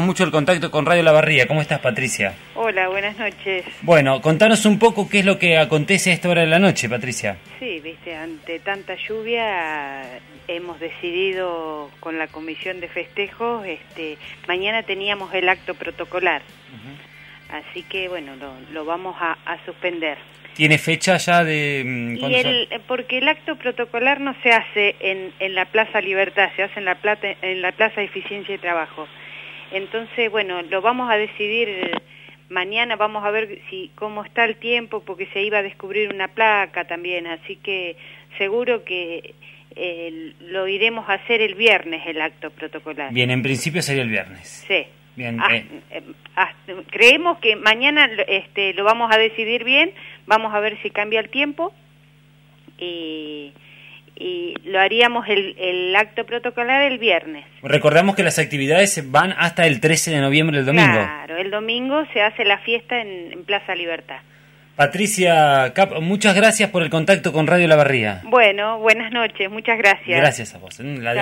agradecemos mucho el contacto con Radio La Barría. ¿Cómo estás, Patricia? Hola, buenas noches. Bueno, contanos un poco qué es lo que acontece a esta hora de la noche, Patricia. Sí, viste, ante tanta lluvia hemos decidido con la comisión de festejos, este, mañana teníamos el acto protocolar. Así que bueno, lo, vamos a, suspender. ¿Tiene fecha ya de...? Mm, y el, porque el acto protocolar no se hace en, en la Plaza Libertad, se hace en la, plata, en la Plaza Eficiencia y Trabajo. Entonces, bueno, lo vamos a decidir mañana, vamos a ver si cómo está el tiempo, porque se iba a descubrir una placa también, así que seguro que eh, lo iremos a hacer el viernes, el acto protocolar. Bien, en principio sería el viernes. Sí. Ah, eh. Eh, ah, creemos que mañana este, lo vamos a decidir bien, vamos a ver si cambia el tiempo y, lo haríamos el, acto protocolar el viernes. Recordamos que las actividades van hasta el 13 de noviembre, el domingo. Claro, el domingo se hace la fiesta en, Plaza Libertad. Patricia Cap, muchas gracias por el contacto con Radio La Barría. Bueno, buenas noches, muchas gracias. Gracias a vos.